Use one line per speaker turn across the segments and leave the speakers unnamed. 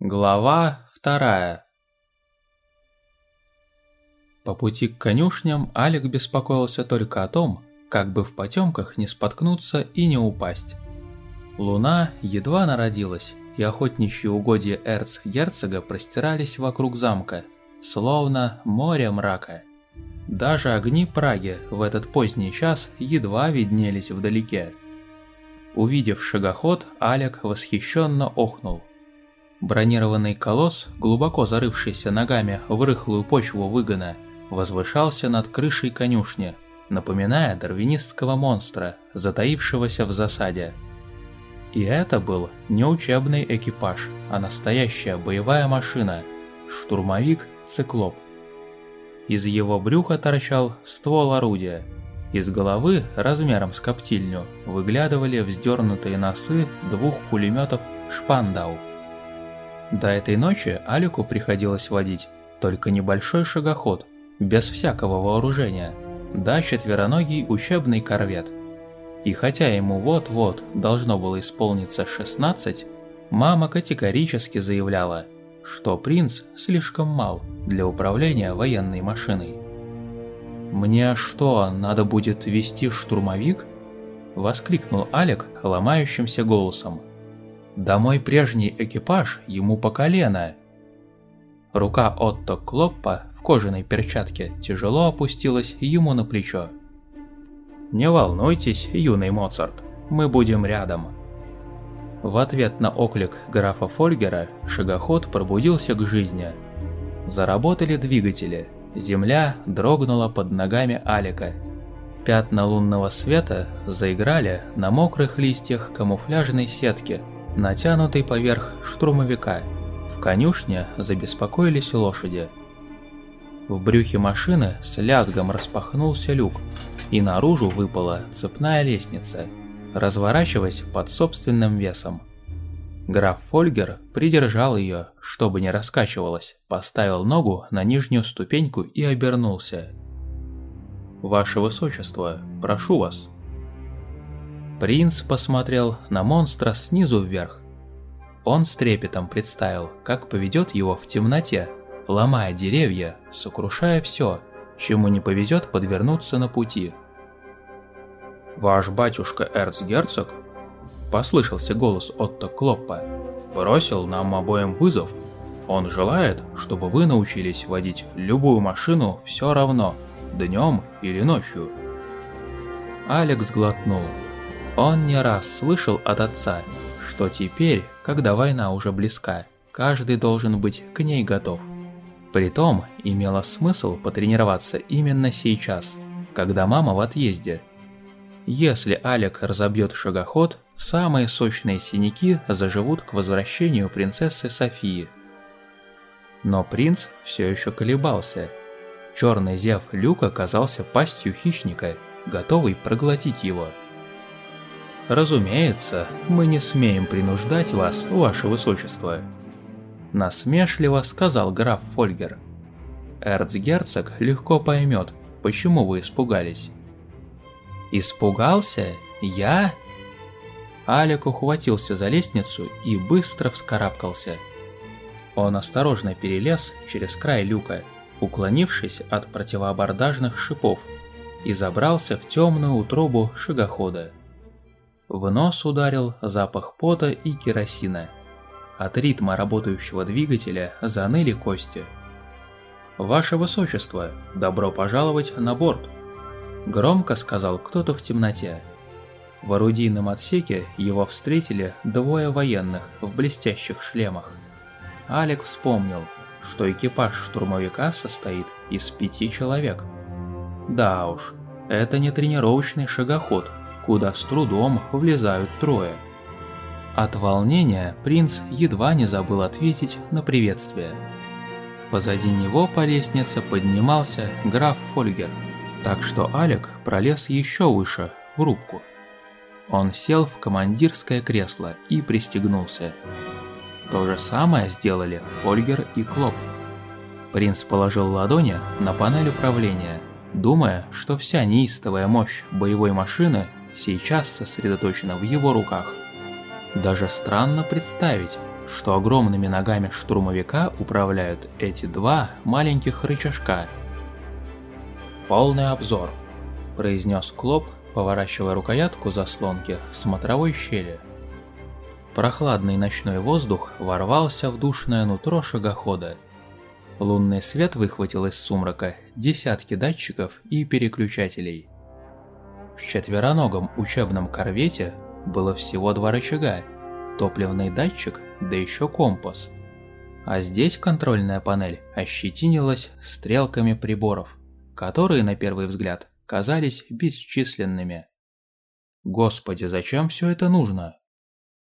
Глава вторая По пути к конюшням Алик беспокоился только о том, как бы в потемках не споткнуться и не упасть. Луна едва народилась, и охотничьи угодья эрцгерцога простирались вокруг замка, словно море мрака. Даже огни Праги в этот поздний час едва виднелись вдалеке. Увидев шагоход, Алик восхищенно охнул. Бронированный колосс, глубоко зарывшийся ногами в рыхлую почву выгона, возвышался над крышей конюшни, напоминая дарвинистского монстра, затаившегося в засаде. И это был не учебный экипаж, а настоящая боевая машина – штурмовик-циклоп. Из его брюха торчал ствол орудия. Из головы, размером с коптильню, выглядывали вздернутые носы двух пулеметов «Шпандау». До этой ночи Алику приходилось водить только небольшой шагоход, без всякого вооружения, да четвероногий учебный корвет. И хотя ему вот-вот должно было исполниться 16, мама категорически заявляла, что принц слишком мал для управления военной машиной. «Мне что, надо будет вести штурмовик?» – воскликнул Алик ломающимся голосом. Да мой прежний экипаж ему по колено. Рука Отто Клоппа в кожаной перчатке тяжело опустилась ему на плечо. «Не волнуйтесь, юный Моцарт, мы будем рядом». В ответ на оклик графа Фольгера шагоход пробудился к жизни. Заработали двигатели, земля дрогнула под ногами Алика. Пятна лунного света заиграли на мокрых листьях камуфляжной сетки – натянутый поверх штурмовика. В конюшне забеспокоились лошади. В брюхе машины с лязгом распахнулся люк, и наружу выпала цепная лестница, разворачиваясь под собственным весом. Граф Фольгер придержал ее, чтобы не раскачивалась, поставил ногу на нижнюю ступеньку и обернулся. «Ваше Высочество, прошу вас», Принц посмотрел на монстра снизу вверх. Он с трепетом представил, как поведет его в темноте, ломая деревья, сокрушая все, чему не повезет подвернуться на пути. «Ваш батюшка эрцгерцог?» – послышался голос Отто Клоппа. «Бросил нам обоим вызов. Он желает, чтобы вы научились водить любую машину все равно, днем или ночью». Алекс глотнул. Он не раз слышал от отца, что теперь, когда война уже близка, каждый должен быть к ней готов. Притом, имело смысл потренироваться именно сейчас, когда мама в отъезде. Если Алек разобьет шагоход, самые сочные синяки заживут к возвращению принцессы Софии. Но принц все еще колебался. Черный зев люка казался пастью хищника, готовый проглотить его. «Разумеется, мы не смеем принуждать вас, ваше высочество», – насмешливо сказал граф Фольгер. «Эрцгерцог легко поймет, почему вы испугались». «Испугался? Я?» Алик ухватился за лестницу и быстро вскарабкался. Он осторожно перелез через край люка, уклонившись от противоабордажных шипов, и забрался в темную утробу шагохода. В нос ударил запах пота и керосина. От ритма работающего двигателя заныли кости. «Ваше Высочество, добро пожаловать на борт!» Громко сказал кто-то в темноте. В орудийном отсеке его встретили двое военных в блестящих шлемах. Алек вспомнил, что экипаж штурмовика состоит из пяти человек. Да уж, это не тренировочный шагоход, куда с трудом влезают трое. От волнения принц едва не забыл ответить на приветствие. Позади него по лестнице поднимался граф Фольгер, так что Алек пролез еще выше, в рубку. Он сел в командирское кресло и пристегнулся. То же самое сделали Фольгер и Клоп. Принц положил ладони на панель управления, думая, что вся неистовая мощь боевой машины сейчас сосредоточена в его руках. Даже странно представить, что огромными ногами штурмовика управляют эти два маленьких рычажка. «Полный обзор», – произнес Клоп, поворачивая рукоятку заслонки смотровой щели. Прохладный ночной воздух ворвался в душное нутро шагохода. Лунный свет выхватил из сумрака десятки датчиков и переключателей. В четвероногом учебном корвете было всего два рычага, топливный датчик, да еще компас. А здесь контрольная панель ощетинилась стрелками приборов, которые на первый взгляд казались бесчисленными. Господи, зачем все это нужно?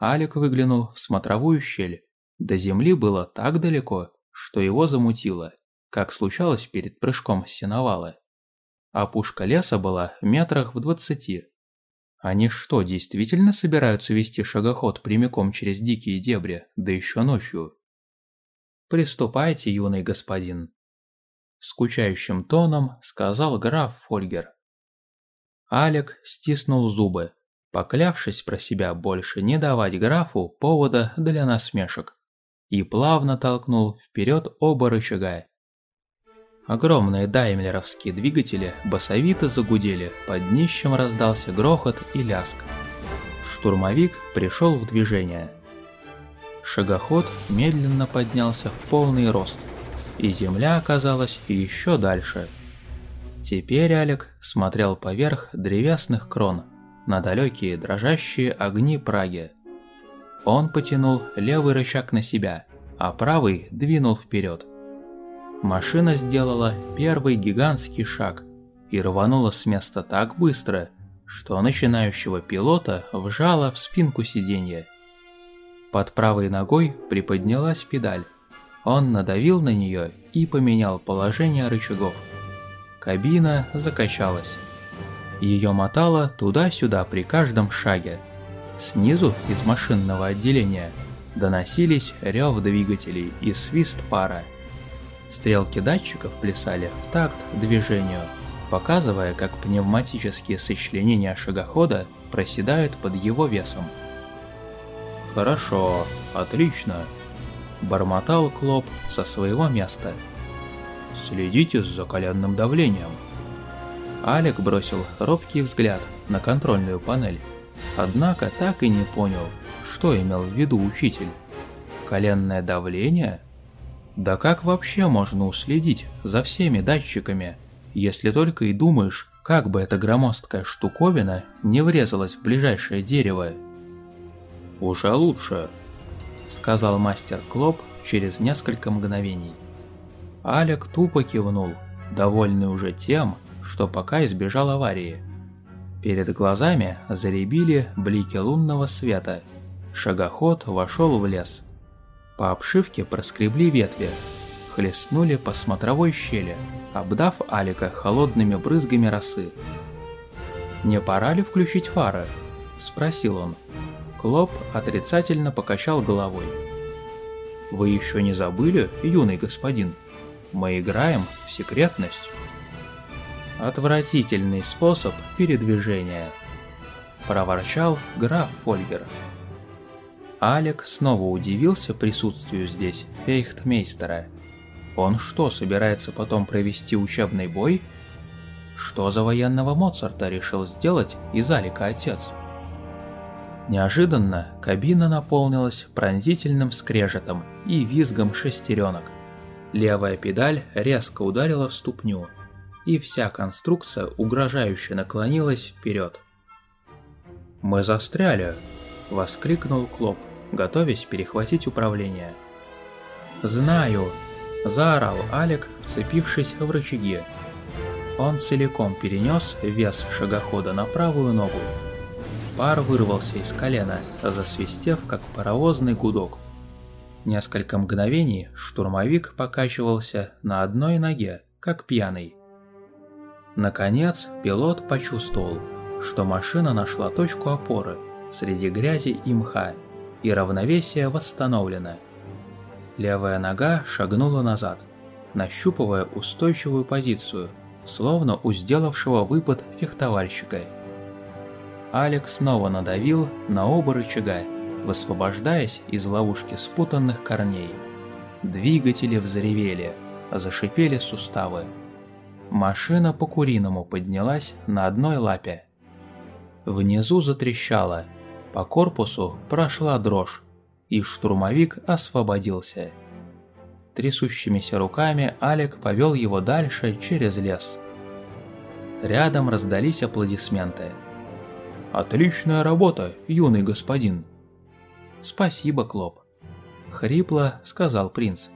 Алик выглянул в смотровую щель. До земли было так далеко, что его замутило, как случалось перед прыжком с сеновала. А пушка леса была метрах в двадцати. Они что, действительно собираются вести шагоход прямиком через дикие дебри, да еще ночью? «Приступайте, юный господин», — скучающим тоном сказал граф Фольгер. Алек стиснул зубы, поклявшись про себя больше не давать графу повода для насмешек, и плавно толкнул вперед оба рычага. Огромные даймлеровские двигатели басовито загудели, под днищем раздался грохот и ляск. Штурмовик пришел в движение. Шагоход медленно поднялся в полный рост, и земля оказалась еще дальше. Теперь Алек смотрел поверх древесных крон на далекие дрожащие огни Праги. Он потянул левый рычаг на себя, а правый двинул вперед. Машина сделала первый гигантский шаг и рванула с места так быстро, что начинающего пилота вжало в спинку сиденья. Под правой ногой приподнялась педаль. Он надавил на нее и поменял положение рычагов. Кабина закачалась. Ее мотало туда-сюда при каждом шаге. Снизу из машинного отделения доносились рев двигателей и свист пара. Стрелки датчиков плясали в такт движению, показывая, как пневматические сочленения шагохода проседают под его весом. «Хорошо, отлично», – бормотал Клоп со своего места. «Следите за коленным давлением». Алек бросил робкий взгляд на контрольную панель, однако так и не понял, что имел в виду учитель. Коленное давление – да как вообще можно уследить за всеми датчиками, если только и думаешь, как бы эта громоздкая штуковина не врезалась в ближайшее дерево? «Уже лучше», — сказал мастер Клоп через несколько мгновений. Алек тупо кивнул, довольный уже тем, что пока избежал аварии. Перед глазами заребили блики лунного света. Шагоход вошел в лес. По обшивке проскребли ветви, хлестнули по смотровой щели, обдав Алика холодными брызгами росы. «Не пора ли включить фары?» – спросил он. Клоп отрицательно покачал головой. «Вы еще не забыли, юный господин? Мы играем в секретность». «Отвратительный способ передвижения», – проворчал граф Фольгер. Алек снова удивился присутствию здесь фейхтмейстера. Он что, собирается потом провести учебный бой? Что за военного Моцарта решил сделать из Алика отец? Неожиданно кабина наполнилась пронзительным скрежетом и визгом шестеренок. Левая педаль резко ударила в ступню, и вся конструкция угрожающе наклонилась вперед. «Мы застряли!» – воскликнул Клоп, готовясь перехватить управление. «Знаю!» – заорал Алек, вцепившись в рычаги. Он целиком перенес вес шагохода на правую ногу. Пар вырвался из колена, засвистев, как паровозный гудок. Несколько мгновений штурмовик покачивался на одной ноге, как пьяный. Наконец пилот почувствовал, что машина нашла точку опоры – среди грязи и мха, и равновесие восстановлено. Левая нога шагнула назад, нащупывая устойчивую позицию, словно у сделавшего выпад фехтовальщика. Алекс снова надавил на оба рычага, высвобождаясь из ловушки спутанных корней. Двигатели взревели, зашипели суставы. Машина по-куриному поднялась на одной лапе. Внизу затрещало, по корпусу прошла дрожь, и штурмовик освободился. Трясущимися руками Алик повел его дальше через лес. Рядом раздались аплодисменты. «Отличная работа, юный господин!» «Спасибо, Клоп!» — хрипло сказал принц.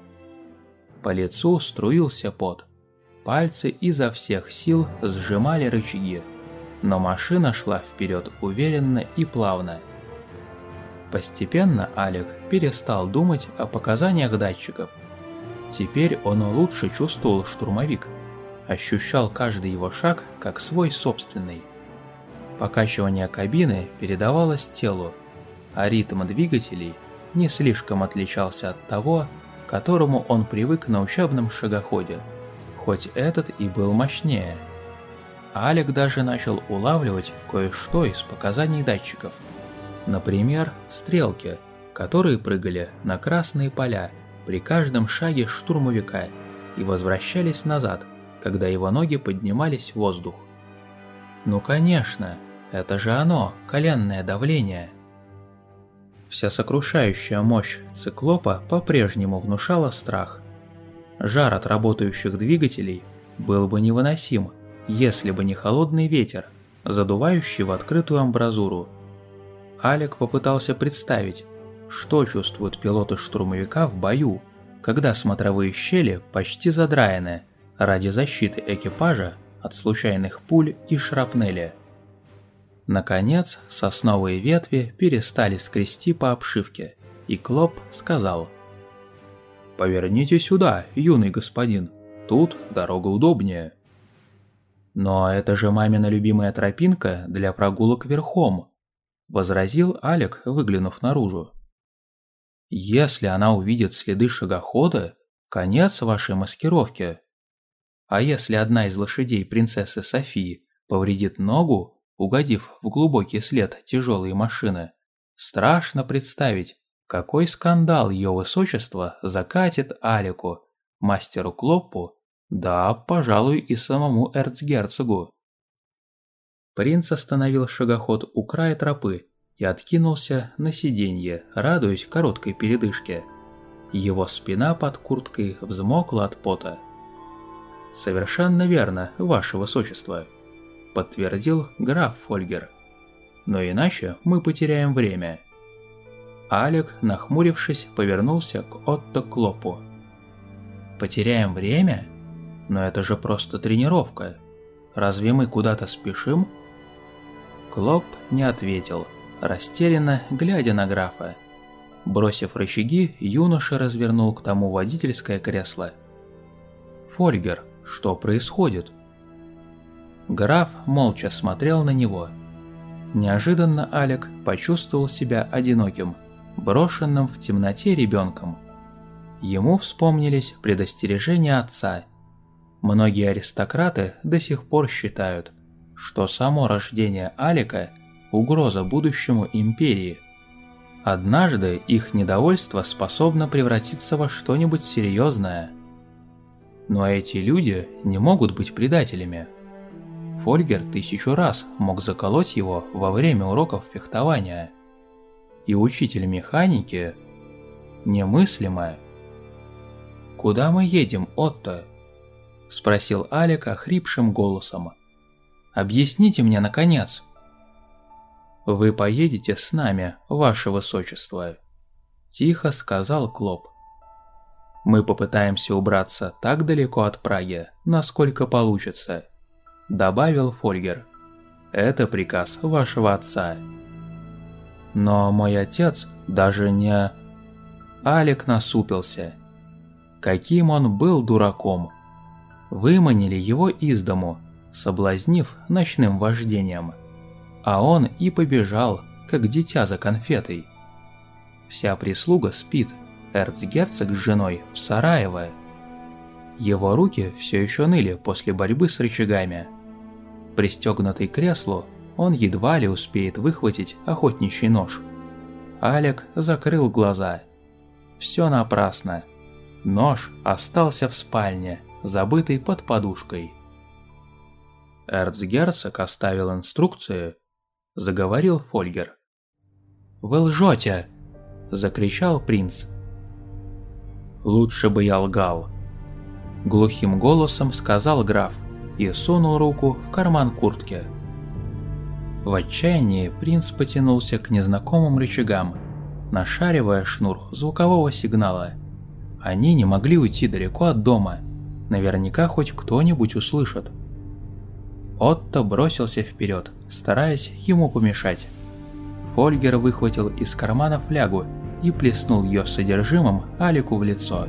По лицу струился пот. Пальцы изо всех сил сжимали рычаги, но машина шла вперед уверенно и плавно. Постепенно Алик перестал думать о показаниях датчиков. Теперь он лучше чувствовал штурмовик, ощущал каждый его шаг как свой собственный. Покачивание кабины передавалось телу, а ритм двигателей не слишком отличался от того, которому он привык на учебном шагоходе, хоть этот и был мощнее. Алик даже начал улавливать кое-что из показаний датчиков – Например, стрелки, которые прыгали на красные поля при каждом шаге штурмовика и возвращались назад, когда его ноги поднимались в воздух. Ну конечно, это же оно, коленное давление. Вся сокрушающая мощь циклопа по-прежнему внушала страх. Жар от работающих двигателей был бы невыносим, если бы не холодный ветер, задувающий в открытую амбразуру Алек попытался представить, что чувствуют пилоты штурмовика в бою, когда смотровые щели почти задраены ради защиты экипажа от случайных пуль и шрапнели. Наконец, сосновые ветви перестали скрести по обшивке, и Клоп сказал «Поверните сюда, юный господин, тут дорога удобнее». «Но это же мамина любимая тропинка для прогулок верхом», возразил Алек, выглянув наружу. Если она увидит следы шагохода, конец вашей маскировки. А если одна из лошадей принцессы Софии повредит ногу, угодив в глубокий след тяжелой машины, страшно представить, какой скандал ее высочество закатит Алику, мастеру Клоппу, да, пожалуй, и самому эрцгерцогу. Принц остановил шагоход у края тропы и откинулся на сиденье, радуясь короткой передышке. Его спина под курткой взмокла от пота. «Совершенно верно, ваше высочество», — подтвердил граф Фольгер. «Но иначе мы потеряем время». Алек, нахмурившись, повернулся к Отто Клопу. «Потеряем время? Но это же просто тренировка. Разве мы куда-то спешим?» Клоп не ответил, растерянно глядя на графа. Бросив рычаги, юноша развернул к тому водительское кресло. «Фольгер, что происходит?» Граф молча смотрел на него. Неожиданно Алек почувствовал себя одиноким, брошенным в темноте ребенком. Ему вспомнились предостережения отца. Многие аристократы до сих пор считают – что само рождение Алика – угроза будущему империи. Однажды их недовольство способно превратиться во что-нибудь серьезное. Но эти люди не могут быть предателями. Фольгер тысячу раз мог заколоть его во время уроков фехтования. И учитель механики – немыслимое. «Куда мы едем, Отто?» – спросил Алик охрипшим голосом. Объясните мне, наконец!» «Вы поедете с нами, ваше высочество», – тихо сказал Клоп. «Мы попытаемся убраться так далеко от Праги, насколько получится», – добавил Фольгер. «Это приказ вашего отца». «Но мой отец даже не...» Алик насупился. Каким он был дураком. Выманили его из дому – соблазнив ночным вождением. А он и побежал, как дитя за конфетой. Вся прислуга спит, эрцгерцог с женой в Сараево. Его руки все еще ныли после борьбы с рычагами. Пристегнутый к креслу, он едва ли успеет выхватить охотничий нож. Алек закрыл глаза. Все напрасно. Нож остался в спальне, забытый под подушкой. Эрцгерцог оставил инструкцию, заговорил Фольгер. «Вы лжете!» – закричал принц. «Лучше бы я лгал», – глухим голосом сказал граф и сунул руку в карман куртки. В отчаянии принц потянулся к незнакомым рычагам, нашаривая шнур звукового сигнала. Они не могли уйти далеко от дома, наверняка хоть кто-нибудь услышит. Отто бросился вперед, стараясь ему помешать. Фольгер выхватил из кармана флягу и плеснул ее содержимым Алику в лицо.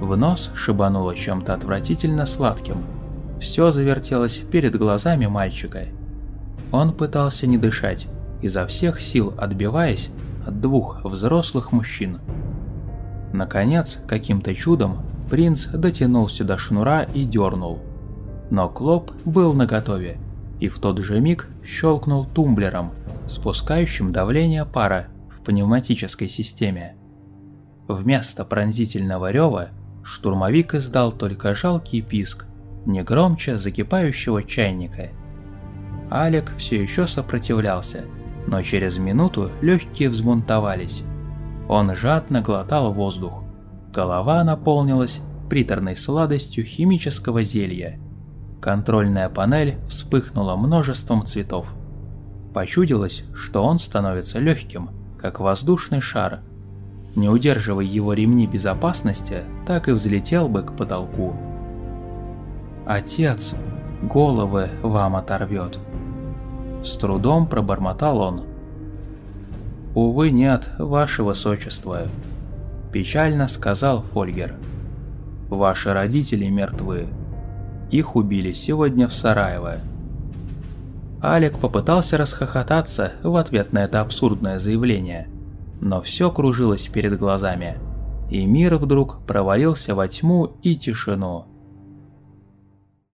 В нос шибануло чем-то отвратительно сладким. Все завертелось перед глазами мальчика. Он пытался не дышать, изо всех сил отбиваясь от двух взрослых мужчин. Наконец, каким-то чудом, принц дотянулся до шнура и дернул. Но Клоп был наготове, и в тот же миг щелкнул тумблером, спускающим давление пара в пневматической системе. Вместо пронзительного рева штурмовик издал только жалкий писк, не громче закипающего чайника. Алек все еще сопротивлялся, но через минуту легкие взбунтовались. Он жадно глотал воздух. Голова наполнилась приторной сладостью химического зелья. Контрольная панель вспыхнула множеством цветов. Почудилось, что он становится легким, как воздушный шар. Не удерживая его ремни безопасности, так и взлетел бы к потолку. «Отец, головы вам оторвет!» С трудом пробормотал он. «Увы, нет, ваше высочество», – печально сказал Фольгер. «Ваши родители мертвы. Их убили сегодня в Сараево». Алек попытался расхохотаться в ответ на это абсурдное заявление, но все кружилось перед глазами, и мир вдруг провалился во тьму и тишину.